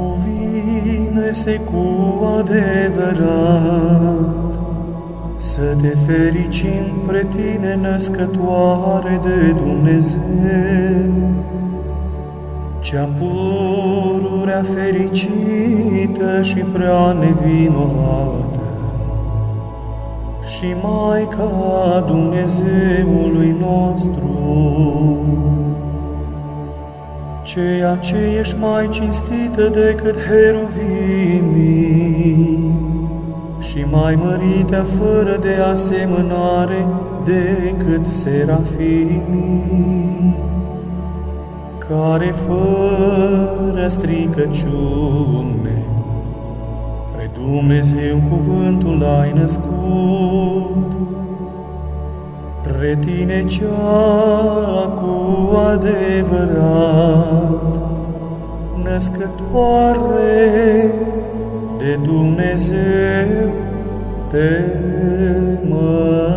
Cuvine-se cu adevărat. Să te fericim pre tine, născătoare de Dumnezeu, cea pururea fericită și prea nevinovată, și Maica Dumnezeului nostru, ceea ce ești mai cinstită decât heruvimii și mai mărită fără de asemănare decât serafimii, care fără stricăciune pre Dumnezeu cuvântul ai născut, pre tine cea cu adevărat, născătoare de Dumnezeu, te mă.